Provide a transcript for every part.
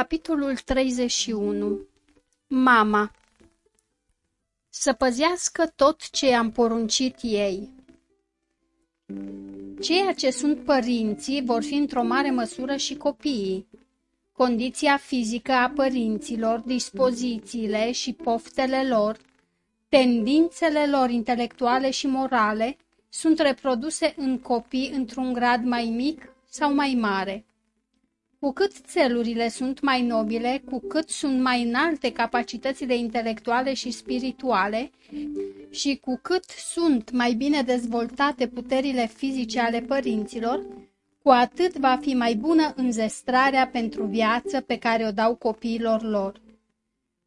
Capitolul 31 Mama Să păzească tot ce am poruncit ei. Ceea ce sunt părinții vor fi într-o mare măsură și copiii. Condiția fizică a părinților, dispozițiile și poftele lor, tendințele lor intelectuale și morale sunt reproduse în copii într-un grad mai mic sau mai mare. Cu cât țelurile sunt mai nobile, cu cât sunt mai înalte capacitățile intelectuale și spirituale și cu cât sunt mai bine dezvoltate puterile fizice ale părinților, cu atât va fi mai bună înzestrarea pentru viață pe care o dau copiilor lor.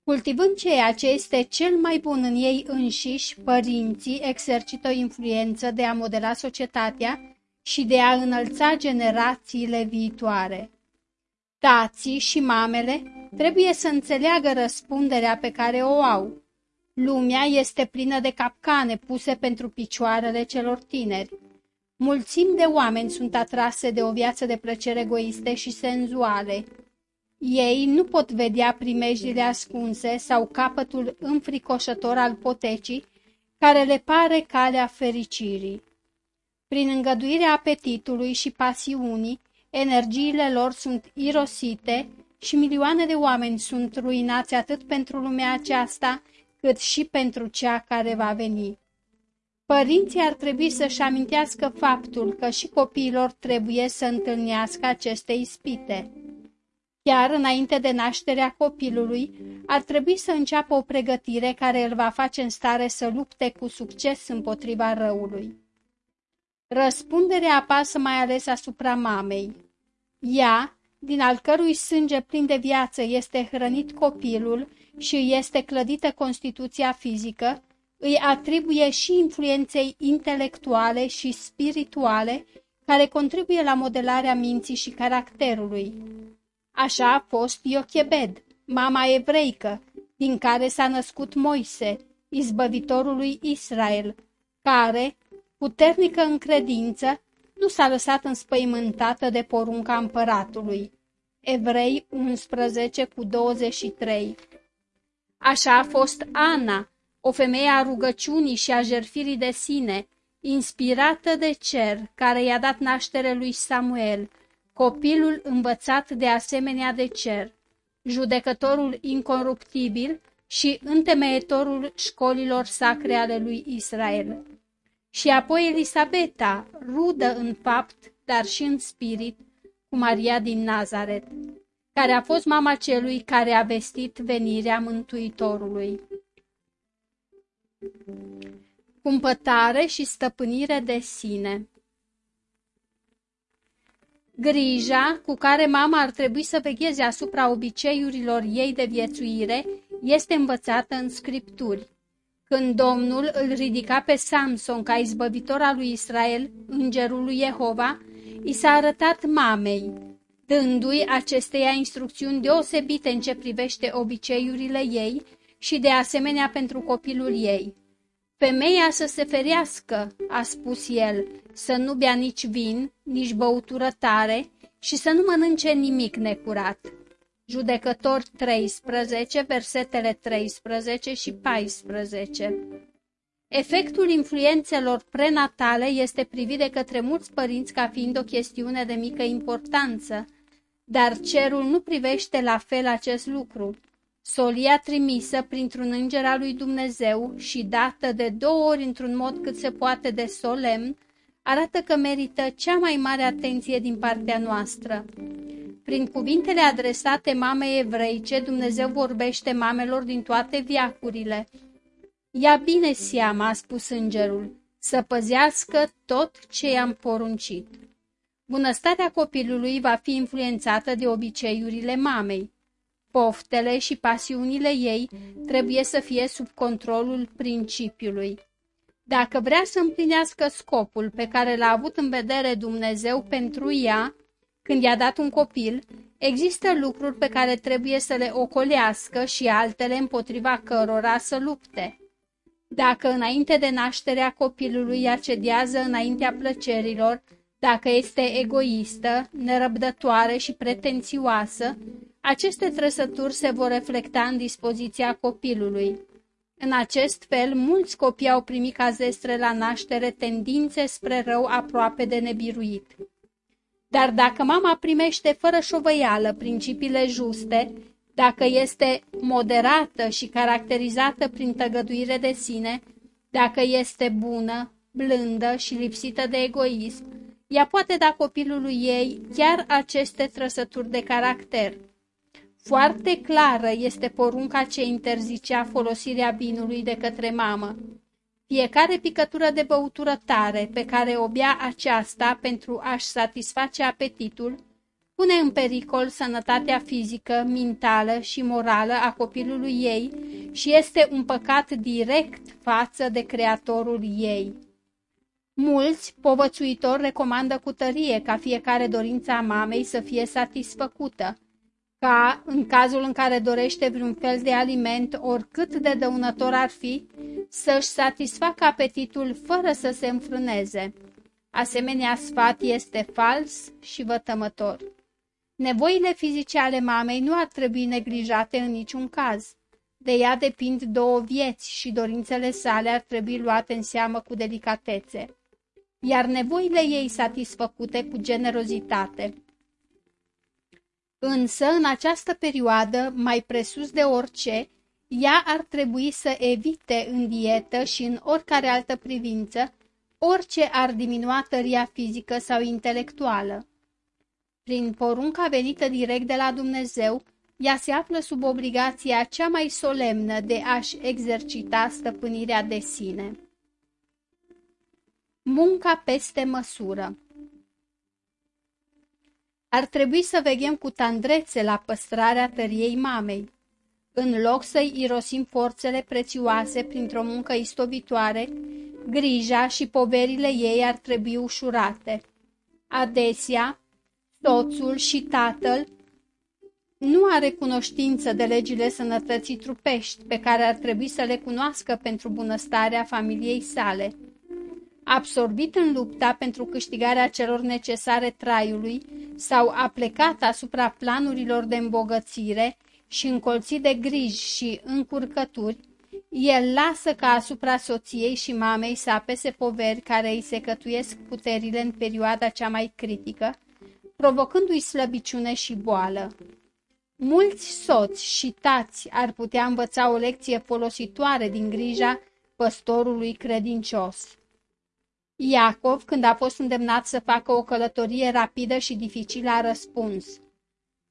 Cultivând ceea ce este cel mai bun în ei înșiși, părinții exercită o influență de a modela societatea și de a înălța generațiile viitoare. Tații și mamele trebuie să înțeleagă răspunderea pe care o au. Lumea este plină de capcane puse pentru picioarele celor tineri. Mulțimi de oameni sunt atrase de o viață de plăcere egoiste și senzuale. Ei nu pot vedea primejdile ascunse sau capătul înfricoșător al potecii care le pare calea fericirii. Prin îngăduirea apetitului și pasiunii, energiile lor sunt irosite și milioane de oameni sunt ruinați atât pentru lumea aceasta, cât și pentru cea care va veni. Părinții ar trebui să-și amintească faptul că și copiilor trebuie să întâlnească aceste ispite. Chiar înainte de nașterea copilului, ar trebui să înceapă o pregătire care îl va face în stare să lupte cu succes împotriva răului. Răspunderea apasă mai ales asupra mamei. Ea, din al cărui sânge plin de viață este hrănit copilul și îi este clădită constituția fizică, îi atribuie și influenței intelectuale și spirituale care contribuie la modelarea minții și caracterului. Așa a fost Iochebed, mama evreică, din care s-a născut Moise, izbăvitorul lui Israel, care, puternică în credință, nu s-a lăsat înspăimântată de porunca împăratului. Evrei 11 cu 23 Așa a fost Ana, o femeie a rugăciunii și a jerfirii de sine, inspirată de cer, care i-a dat naștere lui Samuel, copilul învățat de asemenea de cer, judecătorul incoruptibil și întemeietorul școlilor sacre ale lui Israel și apoi Elisabeta, rudă în fapt, dar și în spirit, cu Maria din Nazaret, care a fost mama celui care a vestit venirea Mântuitorului. Cumpătare și stăpânire de sine Grija cu care mama ar trebui să vegheze asupra obiceiurilor ei de viețuire este învățată în scripturi. Când Domnul îl ridica pe Samson ca izbăvitor al lui Israel, îngerul lui Jehova, i s-a arătat mamei, dându-i acesteia instrucțiuni deosebite în ce privește obiceiurile ei și de asemenea pentru copilul ei. Femeia să se ferească, a spus el, să nu bea nici vin, nici băutură tare și să nu mănânce nimic necurat. Judecători 13, versetele 13 și 14 Efectul influențelor prenatale este privit de către mulți părinți ca fiind o chestiune de mică importanță, dar cerul nu privește la fel acest lucru. Solia trimisă printr-un înger al lui Dumnezeu și dată de două ori într-un mod cât se poate de solemn, arată că merită cea mai mare atenție din partea noastră. Prin cuvintele adresate mamei evreice, Dumnezeu vorbește mamelor din toate viacurile. Ia bine seama, a spus îngerul, să păzească tot ce i-am poruncit. Bunăstarea copilului va fi influențată de obiceiurile mamei. Poftele și pasiunile ei trebuie să fie sub controlul principiului. Dacă vrea să împlinească scopul pe care l-a avut în vedere Dumnezeu pentru ea, când i-a dat un copil, există lucruri pe care trebuie să le ocolească și altele împotriva cărora să lupte. Dacă înainte de nașterea copilului ea cedează înaintea plăcerilor, dacă este egoistă, nerăbdătoare și pretențioasă, Aceste trăsături se vor reflecta în dispoziția copilului. În acest fel, mulți copii au primit ca zestre la naștere tendințe spre rău aproape de nebiruit. Dar dacă mama primește fără șovăială principiile juste, dacă este moderată și caracterizată prin tăgăduire de sine, dacă este bună, blândă și lipsită de egoism, ea poate da copilului ei chiar aceste trăsături de caracter. Foarte clară este porunca ce interzicea folosirea binului de către mamă. Fiecare picătură de băutură tare pe care o bea aceasta pentru a-și satisface apetitul, pune în pericol sănătatea fizică, mentală și morală a copilului ei și este un păcat direct față de creatorul ei. Mulți povățuitori recomandă cu tărie ca fiecare dorință a mamei să fie satisfăcută, ca, în cazul în care dorește vreun fel de aliment, oricât de dăunător ar fi, să-și satisfacă apetitul fără să se înfrâneze. Asemenea sfat este fals și vătămător. Nevoile fizice ale mamei nu ar trebui neglijate în niciun caz. De ea depind două vieți și dorințele sale ar trebui luate în seamă cu delicatețe, iar nevoile ei satisfăcute cu generozitate. Însă, în această perioadă, mai presus de orice, ea ar trebui să evite în dietă și în oricare altă privință orice ar diminua tăria fizică sau intelectuală. Prin porunca venită direct de la Dumnezeu, ea se află sub obligația cea mai solemnă de a-și exercita stăpânirea de sine. Munca peste măsură Ar trebui să veghem cu tandrețe la păstrarea tăriei mamei. În loc să-i irosim forțele prețioase printr-o muncă istovitoare, grija și poverile ei ar trebui ușurate. Adesea, soțul și tatăl nu are cunoștință de legile sănătății trupești pe care ar trebui să le cunoască pentru bunăstarea familiei sale. Absorbit în lupta pentru câștigarea celor necesare traiului sau a plecat asupra planurilor de îmbogățire și încolțit de griji și încurcături, el lasă ca asupra soției și mamei să apese poveri care îi se cătuiesc puterile în perioada cea mai critică, provocându-i slăbiciune și boală. Mulți soți și tați ar putea învăța o lecție folositoare din grija păstorului credincios. Iacov, când a fost îndemnat să facă o călătorie rapidă și dificilă, a răspuns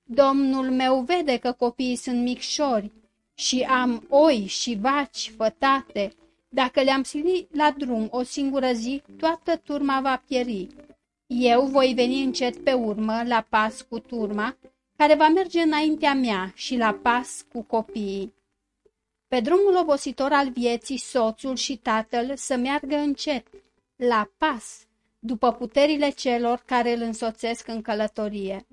Domnul meu vede că copiii sunt micșori și am oi și vaci fătate. Dacă le-am silit la drum o singură zi, toată turma va pieri. Eu voi veni încet pe urmă, la pas cu turma, care va merge înaintea mea și la pas cu copiii. Pe drumul obositor al vieții, soțul și tatăl să meargă încet, la pas, după puterile celor care îl însoțesc în călătorie.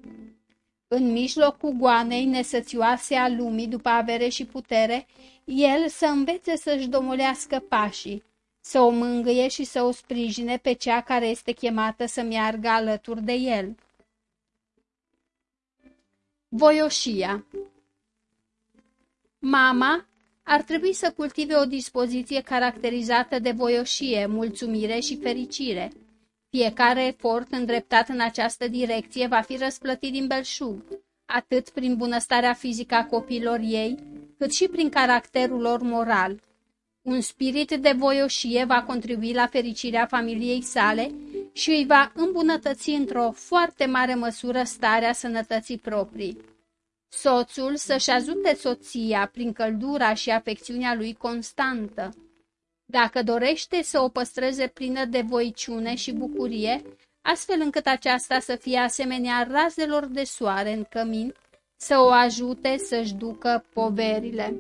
În mijlocul goanei nesățioase a lumii după avere și putere, el să învețe să-și domolească pașii, să o mângâie și să o sprijine pe cea care este chemată să meargă alături de el. Voioșia Mama ar trebui să cultive o dispoziție caracterizată de voioșie, mulțumire și fericire. Fiecare efort îndreptat în această direcție va fi răsplătit din belșug, atât prin bunăstarea fizică a copiilor ei, cât și prin caracterul lor moral. Un spirit de voioșie va contribui la fericirea familiei sale și îi va îmbunătăți într-o foarte mare măsură starea sănătății proprii. Soțul să-și ajute soția prin căldura și afecțiunea lui constantă. Dacă dorește să o păstreze plină de voiciune și bucurie, astfel încât aceasta să fie asemenea razelor de soare în cămin, să o ajute să-și ducă poverile.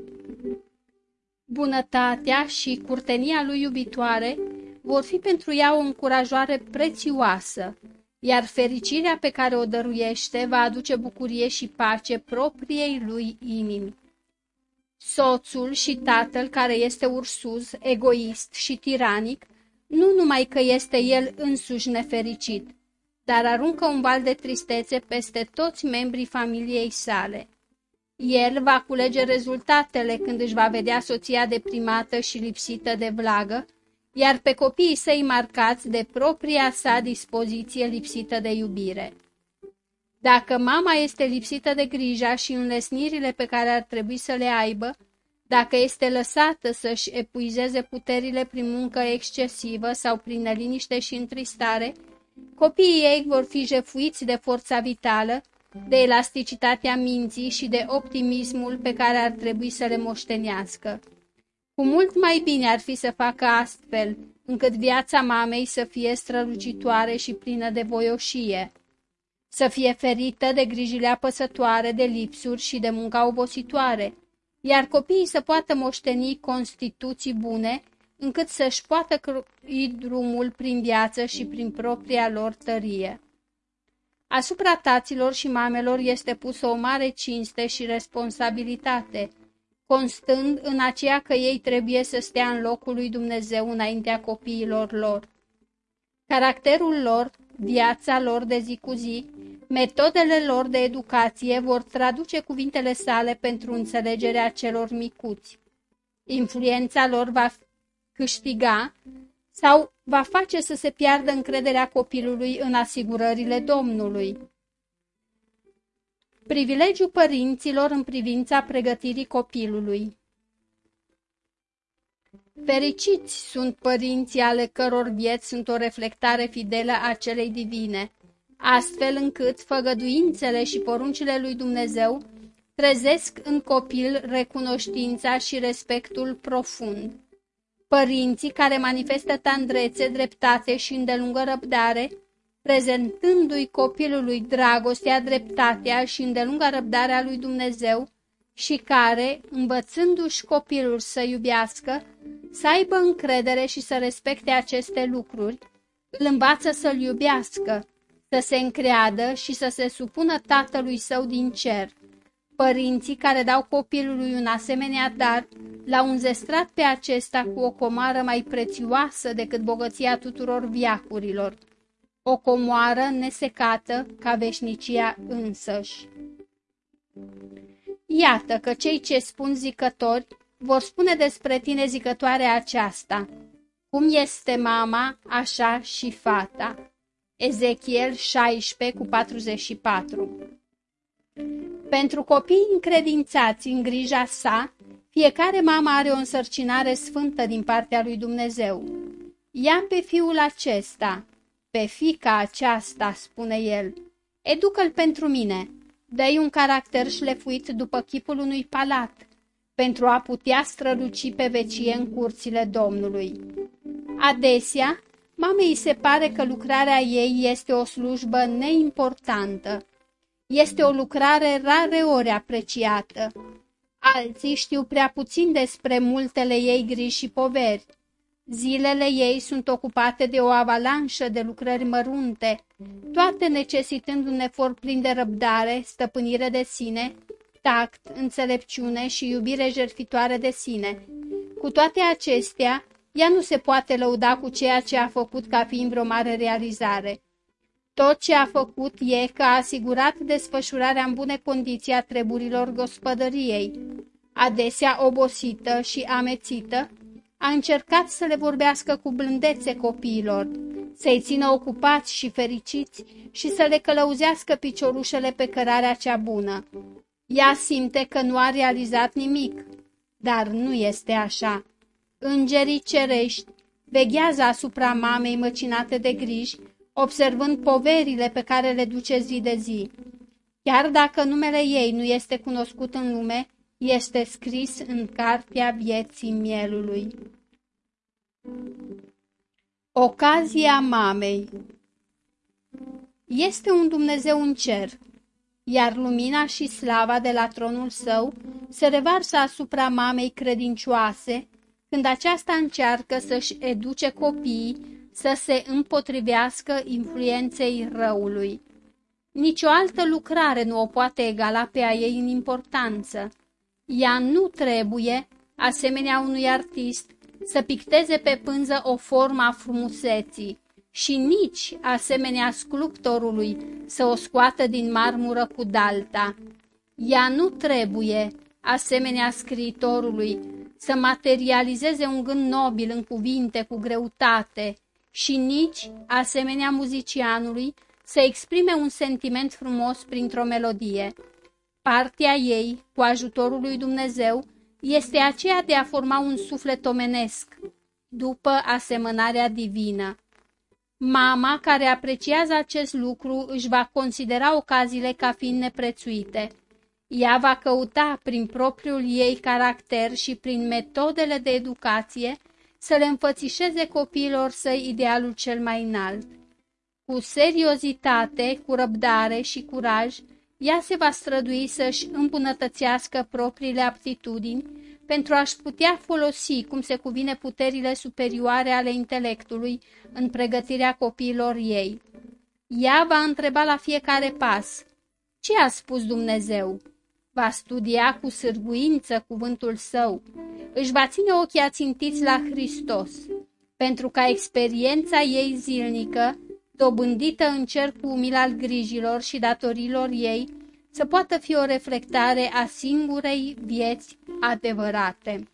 Bunătatea și curtenia lui iubitoare vor fi pentru ea o încurajare prețioasă, iar fericirea pe care o dăruiește va aduce bucurie și pace propriei lui inimi. Soțul și tatăl care este ursuz, egoist și tiranic, nu numai că este el însuși nefericit, dar aruncă un val de tristețe peste toți membrii familiei sale. El va culege rezultatele când își va vedea soția deprimată și lipsită de vlagă, iar pe copiii săi marcați de propria sa dispoziție lipsită de iubire. Dacă mama este lipsită de grija și înlesnirile pe care ar trebui să le aibă, dacă este lăsată să-și epuizeze puterile prin muncă excesivă sau prin neliniște și întristare, copiii ei vor fi jefuiți de forța vitală, de elasticitatea minții și de optimismul pe care ar trebui să le moștenească. Cu mult mai bine ar fi să facă astfel, încât viața mamei să fie strălucitoare și plină de voioșie, să fie ferită de grijile apăsătoare, de lipsuri și de munca obositoare, iar copiii să poată moșteni constituții bune, încât să-și poată crui drumul prin viață și prin propria lor tărie. Asupra taților și mamelor este pusă o mare cinste și responsabilitate, constând în aceea că ei trebuie să stea în locul lui Dumnezeu înaintea copiilor lor. Caracterul lor, viața lor de zi cu zi, metodele lor de educație vor traduce cuvintele sale pentru înțelegerea celor micuți. Influența lor va câștiga sau va face să se piardă încrederea copilului în asigurările Domnului. Privilegiul părinților în privința pregătirii copilului Fericiți sunt părinții ale căror vieți sunt o reflectare fidelă a celei divine, astfel încât făgăduințele și poruncile lui Dumnezeu trezesc în copil recunoștința și respectul profund. Părinții care manifestă tandrețe, dreptate și îndelungă răbdare, prezentându-i copilului dragostea, dreptatea și îndelunga răbdarea lui Dumnezeu și care, învățându-și copilul să iubească, să aibă încredere și să respecte aceste lucruri, îl învață să-l iubească, să se încreadă și să se supună tatălui său din cer. Părinții care dau copilului un asemenea dar l-au înzestrat pe acesta cu o comară mai prețioasă decât bogăția tuturor viacurilor, o comoară nesecată ca veșnicia însăși. Iată că cei ce spun zicători vor spune despre tine zicătoare aceasta. Cum este mama, așa și fata. Ezechiel 16 cu 44 Pentru copii încredințați în grija sa, fiecare mamă are o însărcinare sfântă din partea lui Dumnezeu. Ia pe fiul acesta, pe fica aceasta, spune el, educă-l pentru mine, dă un caracter șlefuit după chipul unui palat, pentru a putea străluci pe vecie în curțile Domnului. Adesea, mamei se pare că lucrarea ei este o slujbă neimportantă. Este o lucrare rare ori apreciată. Alții știu prea puțin despre multele ei griji și poveri. Zilele ei sunt ocupate de o avalanșă de lucrări mărunte, toate necesitând un efort plin de răbdare, stăpânire de sine, tact, înțelepciune și iubire jertfitoare de sine. Cu toate acestea, ea nu se poate lăuda cu ceea ce a făcut ca fiind vreo mare realizare. Tot ce a făcut e că a asigurat desfășurarea în bune condiții a treburilor gospodăriei. Adesea obosită și amețită, a încercat să le vorbească cu blândețe copiilor, să-i țină ocupați și fericiți și să le călăuzească piciorușele pe cărarea cea bună. Ea simte că nu a realizat nimic, dar nu este așa. Îngerii cerești veghează asupra mamei măcinate de griji, observând poverile pe care le duce zi de zi. Chiar dacă numele ei nu este cunoscut în lume, este scris în cartea vieții mielului. Ocazia mamei Este un Dumnezeu în cer, iar lumina și slava de la tronul său se revarsă asupra mamei credincioase, când aceasta încearcă să-și educe copiii să se împotrivească influenței răului. Nici o altă lucrare nu o poate egala pe a ei în importanță. Ea nu trebuie, asemenea unui artist, să picteze pe pânză o formă a frumuseții și nici, asemenea sculptorului, să o scoată din marmură cu dalta. Ea nu trebuie, asemenea scriitorului, să materializeze un gând nobil în cuvinte cu greutate și nici, asemenea muzicianului, să exprime un sentiment frumos printr-o melodie. Partea ei, cu ajutorul lui Dumnezeu, este aceea de a forma un suflet omenesc, după asemănarea divină. Mama care apreciază acest lucru își va considera ocaziile ca fiind neprețuite. Ea va căuta prin propriul ei caracter și prin metodele de educație să le înfățișeze copiilor săi idealul cel mai înalt. Cu seriozitate, cu răbdare și curaj, ea se va strădui să-și îmbunătățească propriile aptitudini pentru a-și putea folosi cum se cuvine puterile superioare ale intelectului în pregătirea copiilor ei. Ea va întreba la fiecare pas, ce a spus Dumnezeu? Va studia cu sârguință cuvântul său, își va ține ochii ațintiți la Hristos, pentru ca experiența ei zilnică, dobândită în cer cu umil al grijilor și datorilor ei, să poată fi o reflectare a singurei vieți adevărate.